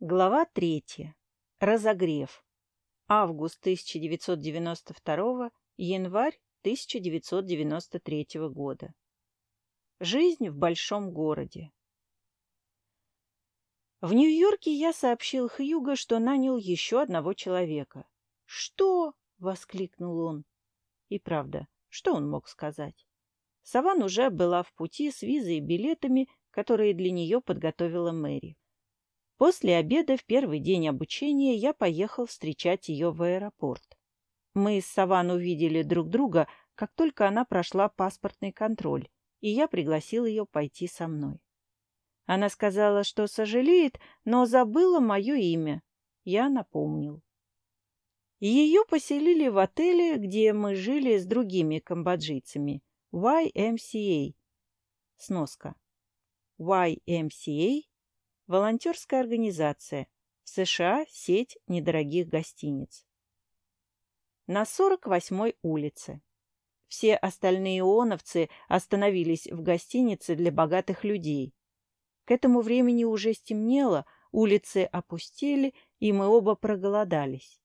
Глава третья. Разогрев. Август 1992, январь 1993 года. Жизнь в большом городе. В Нью-Йорке я сообщил Хьюго, что нанял еще одного человека. «Что?» — воскликнул он. И правда, что он мог сказать? Саван уже была в пути с визой и билетами, которые для нее подготовила Мэри. После обеда в первый день обучения я поехал встречать ее в аэропорт. Мы с Саван увидели друг друга, как только она прошла паспортный контроль, и я пригласил ее пойти со мной. Она сказала, что сожалеет, но забыла мое имя. Я напомнил. Ее поселили в отеле, где мы жили с другими камбоджийцами. YMCA. Сноска. YMCA Волонтерская организация. В США сеть недорогих гостиниц. На 48-й улице. Все остальные ооновцы остановились в гостинице для богатых людей. К этому времени уже стемнело, улицы опустели, и мы оба проголодались.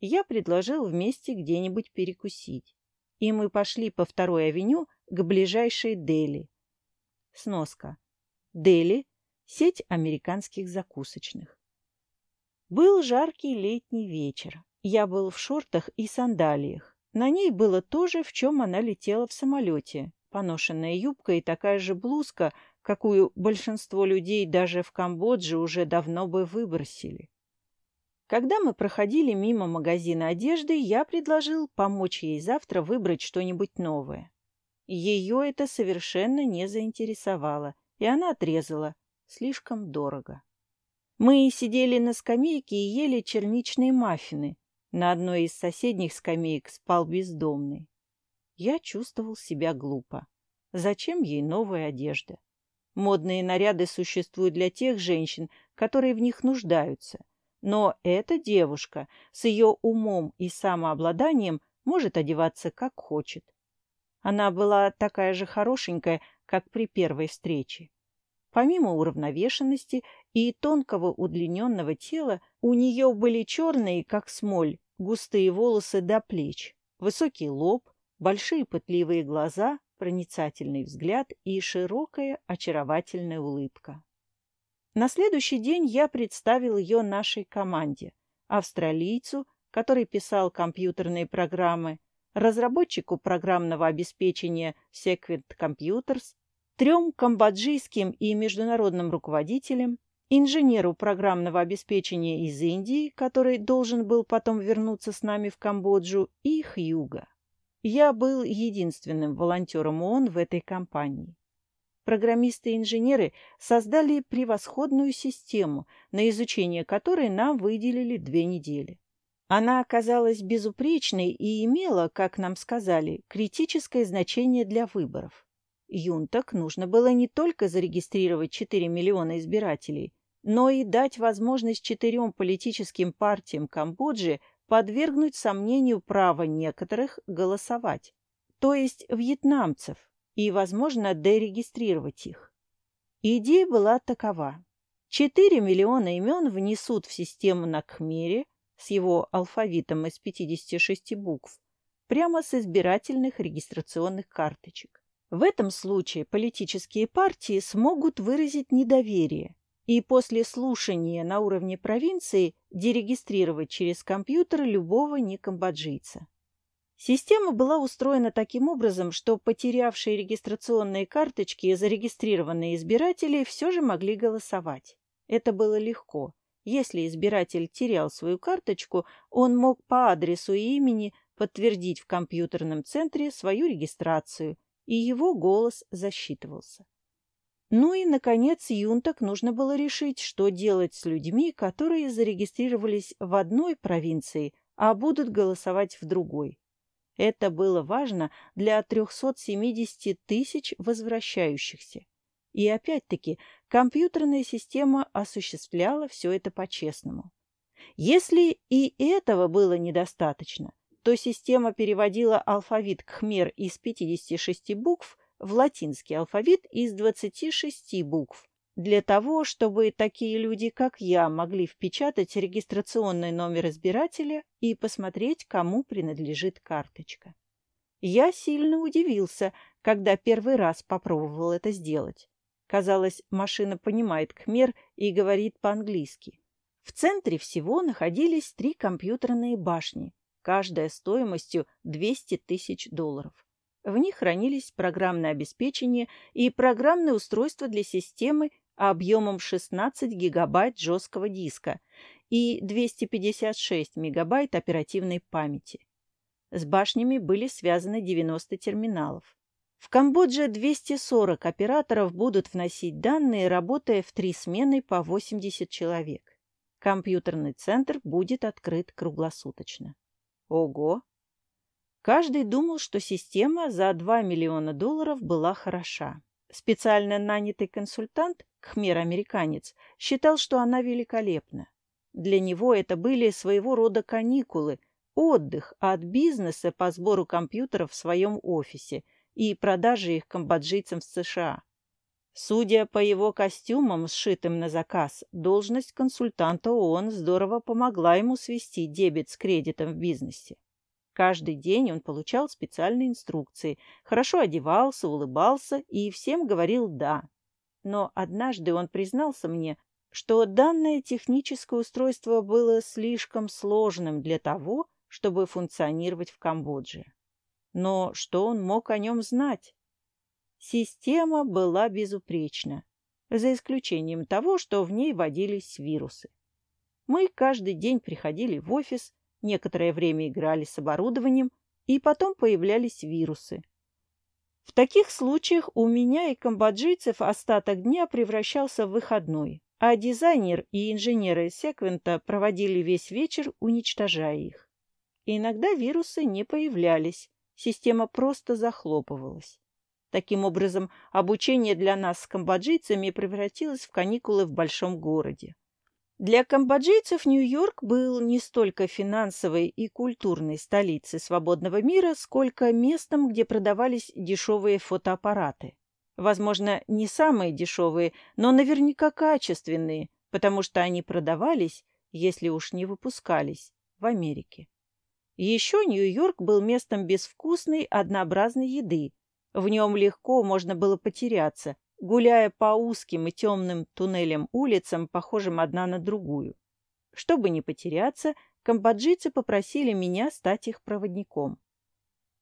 Я предложил вместе где-нибудь перекусить. И мы пошли по второй авеню к ближайшей Дели. Сноска. Дели сеть американских закусочных. Был жаркий летний вечер. Я был в шортах и сандалиях. На ней было то же, в чем она летела в самолете. Поношенная юбка и такая же блузка, какую большинство людей даже в Камбодже уже давно бы выбросили. Когда мы проходили мимо магазина одежды, я предложил помочь ей завтра выбрать что-нибудь новое. Ее это совершенно не заинтересовало, и она отрезала слишком дорого. Мы сидели на скамейке и ели черничные маффины. На одной из соседних скамеек спал бездомный. Я чувствовал себя глупо. Зачем ей новая одежда? Модные наряды существуют для тех женщин, которые в них нуждаются. Но эта девушка с ее умом и самообладанием может одеваться как хочет. Она была такая же хорошенькая, как при первой встрече. Помимо уравновешенности и тонкого удлиненного тела, у нее были черные, как смоль, густые волосы до плеч, высокий лоб, большие пытливые глаза, проницательный взгляд и широкая очаровательная улыбка. На следующий день я представил ее нашей команде, австралийцу, который писал компьютерные программы, разработчику программного обеспечения Sequent Computers, трем камбоджийским и международным руководителям, инженеру программного обеспечения из Индии, который должен был потом вернуться с нами в Камбоджу, и Хьюга. Я был единственным волонтером ООН в этой компании. Программисты и инженеры создали превосходную систему, на изучение которой нам выделили две недели. Она оказалась безупречной и имела, как нам сказали, критическое значение для выборов. Юнтак нужно было не только зарегистрировать 4 миллиона избирателей, но и дать возможность четырем политическим партиям Камбоджи подвергнуть сомнению право некоторых голосовать, то есть вьетнамцев, и, возможно, дерегистрировать их. Идея была такова. 4 миллиона имен внесут в систему на Кхмере с его алфавитом из 56 букв прямо с избирательных регистрационных карточек. В этом случае политические партии смогут выразить недоверие и после слушания на уровне провинции дерегистрировать через компьютер любого некамбоджийца. Система была устроена таким образом, что потерявшие регистрационные карточки и зарегистрированные избиратели все же могли голосовать. Это было легко. Если избиратель терял свою карточку, он мог по адресу и имени подтвердить в компьютерном центре свою регистрацию – и его голос засчитывался. Ну и, наконец, юнток нужно было решить, что делать с людьми, которые зарегистрировались в одной провинции, а будут голосовать в другой. Это было важно для 370 тысяч возвращающихся. И опять-таки компьютерная система осуществляла все это по-честному. Если и этого было недостаточно, то система переводила алфавит Кхмер из 56 букв в латинский алфавит из 26 букв, для того, чтобы такие люди, как я, могли впечатать регистрационный номер избирателя и посмотреть, кому принадлежит карточка. Я сильно удивился, когда первый раз попробовал это сделать. Казалось, машина понимает кхмер и говорит по-английски. В центре всего находились три компьютерные башни, каждая стоимостью 200 тысяч долларов. В них хранились программное обеспечение и программное устройство для системы объемом 16 гигабайт жесткого диска и 256 мегабайт оперативной памяти. С башнями были связаны 90 терминалов. В Камбодже 240 операторов будут вносить данные, работая в три смены по 80 человек. Компьютерный центр будет открыт круглосуточно. Ого! Каждый думал, что система за 2 миллиона долларов была хороша. Специально нанятый консультант, кхмер-американец, считал, что она великолепна. Для него это были своего рода каникулы, отдых от бизнеса по сбору компьютеров в своем офисе – и продажи их камбоджийцам в США. Судя по его костюмам, сшитым на заказ, должность консультанта ООН здорово помогла ему свести дебет с кредитом в бизнесе. Каждый день он получал специальные инструкции, хорошо одевался, улыбался и всем говорил «да». Но однажды он признался мне, что данное техническое устройство было слишком сложным для того, чтобы функционировать в Камбодже. Но что он мог о нем знать? Система была безупречна, за исключением того, что в ней водились вирусы. Мы каждый день приходили в офис, некоторое время играли с оборудованием, и потом появлялись вирусы. В таких случаях у меня и камбоджийцев остаток дня превращался в выходной, а дизайнер и инженеры секвента проводили весь вечер, уничтожая их. иногда вирусы не появлялись, система просто захлопывалась. Таким образом, обучение для нас с камбоджийцами превратилось в каникулы в большом городе. Для камбоджийцев Нью-Йорк был не столько финансовой и культурной столицей свободного мира, сколько местом, где продавались дешевые фотоаппараты. Возможно, не самые дешевые, но наверняка качественные, потому что они продавались, если уж не выпускались, в Америке. Еще Нью-Йорк был местом безвкусной, однообразной еды. В нем легко можно было потеряться, гуляя по узким и темным туннелям улицам, похожим одна на другую. Чтобы не потеряться, камбоджийцы попросили меня стать их проводником.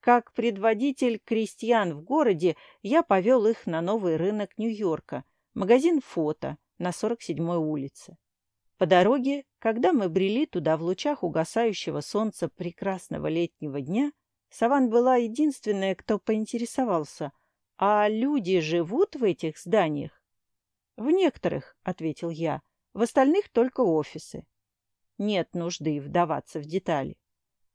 Как предводитель крестьян в городе, я повел их на новый рынок Нью-Йорка, магазин фото на 47-й улице. По дороге, когда мы брели туда в лучах угасающего солнца прекрасного летнего дня, Саван была единственная, кто поинтересовался, а люди живут в этих зданиях? В некоторых, — ответил я, — в остальных только офисы. Нет нужды вдаваться в детали.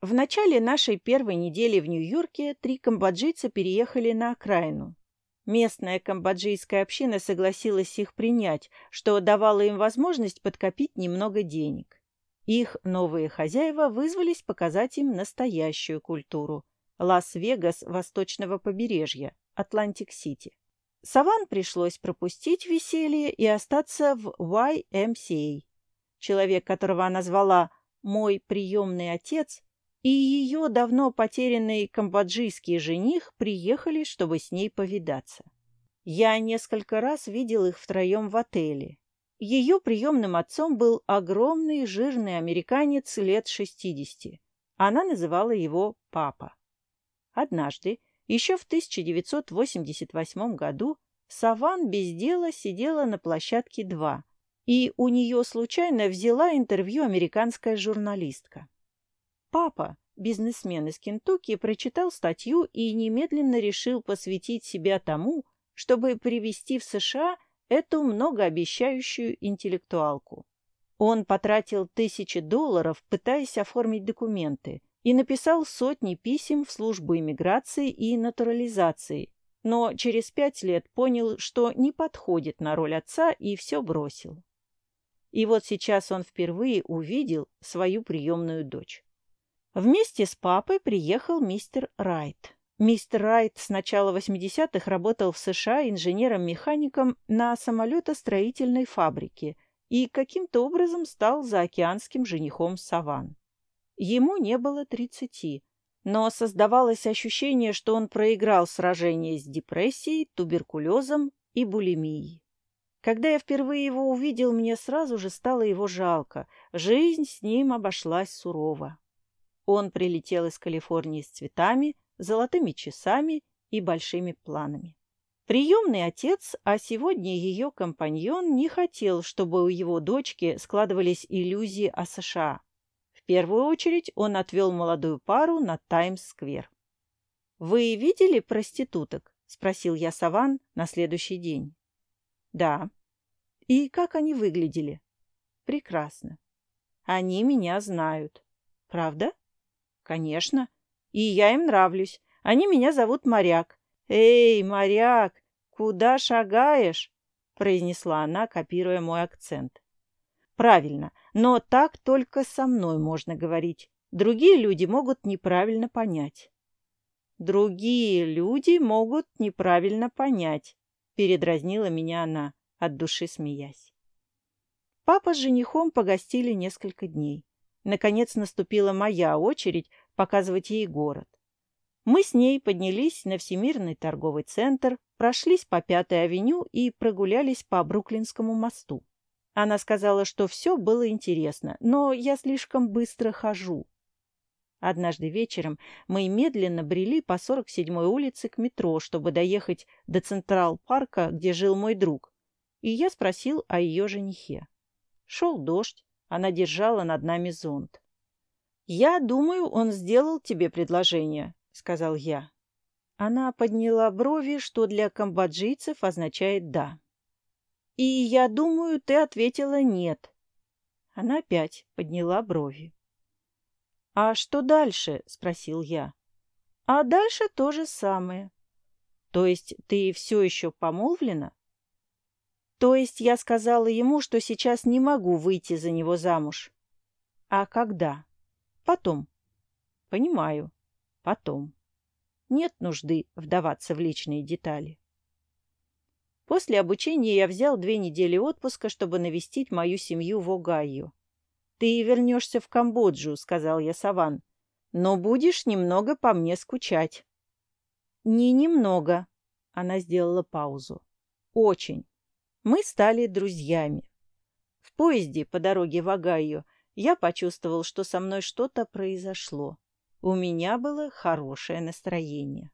В начале нашей первой недели в Нью-Йорке три камбоджийца переехали на окраину, Местная камбоджийская община согласилась их принять, что давало им возможность подкопить немного денег. Их новые хозяева вызвались показать им настоящую культуру – Лас-Вегас восточного побережья, Атлантик-Сити. Саван пришлось пропустить веселье и остаться в YMCA. Человек, которого она звала «мой приемный отец», и ее давно потерянный камбоджийский жених приехали, чтобы с ней повидаться. Я несколько раз видел их втроем в отеле. Ее приемным отцом был огромный жирный американец лет шестидесяти. Она называла его папа. Однажды, еще в 1988 году, Саван без дела сидела на площадке 2, и у нее случайно взяла интервью американская журналистка. Папа, бизнесмен из Кентукки, прочитал статью и немедленно решил посвятить себя тому, чтобы привести в США эту многообещающую интеллектуалку. Он потратил тысячи долларов, пытаясь оформить документы, и написал сотни писем в службу иммиграции и натурализации, но через пять лет понял, что не подходит на роль отца и все бросил. И вот сейчас он впервые увидел свою приемную дочь. Вместе с папой приехал мистер Райт. Мистер Райт с начала 80-х работал в США инженером-механиком на самолетостроительной фабрике и каким-то образом стал заокеанским женихом Саван. Ему не было 30, но создавалось ощущение, что он проиграл сражение с депрессией, туберкулезом и булимией. Когда я впервые его увидел, мне сразу же стало его жалко. Жизнь с ним обошлась сурово. Он прилетел из Калифорнии с цветами, золотыми часами и большими планами. Приемный отец, а сегодня ее компаньон, не хотел, чтобы у его дочки складывались иллюзии о США. В первую очередь он отвел молодую пару на Таймс-сквер. «Вы видели проституток?» – спросил я Саван на следующий день. Да. И как они выглядели? Прекрасно. Они меня знают. Правда? Конечно. И я им нравлюсь. Они меня зовут Моряк. Эй, Моряк, куда шагаешь? произнесла она, копируя мой акцент. Правильно, но так только со мной можно говорить. Другие люди могут неправильно понять. Другие люди могут неправильно понять. Передразнила меня она, от души смеясь. Папа с женихом погостили несколько дней. Наконец наступила моя очередь показывать ей город. Мы с ней поднялись на Всемирный торговый центр, прошлись по Пятой авеню и прогулялись по Бруклинскому мосту. Она сказала, что все было интересно, но я слишком быстро хожу. Однажды вечером мы медленно брели по 47-й улице к метро, чтобы доехать до Централ-парка, где жил мой друг. И я спросил о ее женихе. Шел дождь, она держала над нами зонт. «Я думаю, он сделал тебе предложение», — сказал я. Она подняла брови, что для камбоджийцев означает «да». «И я думаю, ты ответила «нет». Она опять подняла брови. «А что дальше?» — спросил я. «А дальше то же самое». «То есть ты все еще помолвлена?» «То есть я сказала ему, что сейчас не могу выйти за него замуж». «А когда?» «Потом». «Понимаю. Потом». Нет нужды вдаваться в личные детали. После обучения я взял две недели отпуска, чтобы навестить мою семью в Огайо. «Ты вернешься в Камбоджу», — сказал я Саван. «Но будешь немного по мне скучать». «Не немного», — она сделала паузу. «Очень. Мы стали друзьями. В поезде по дороге в Огайо я почувствовал, что со мной что-то произошло. У меня было хорошее настроение.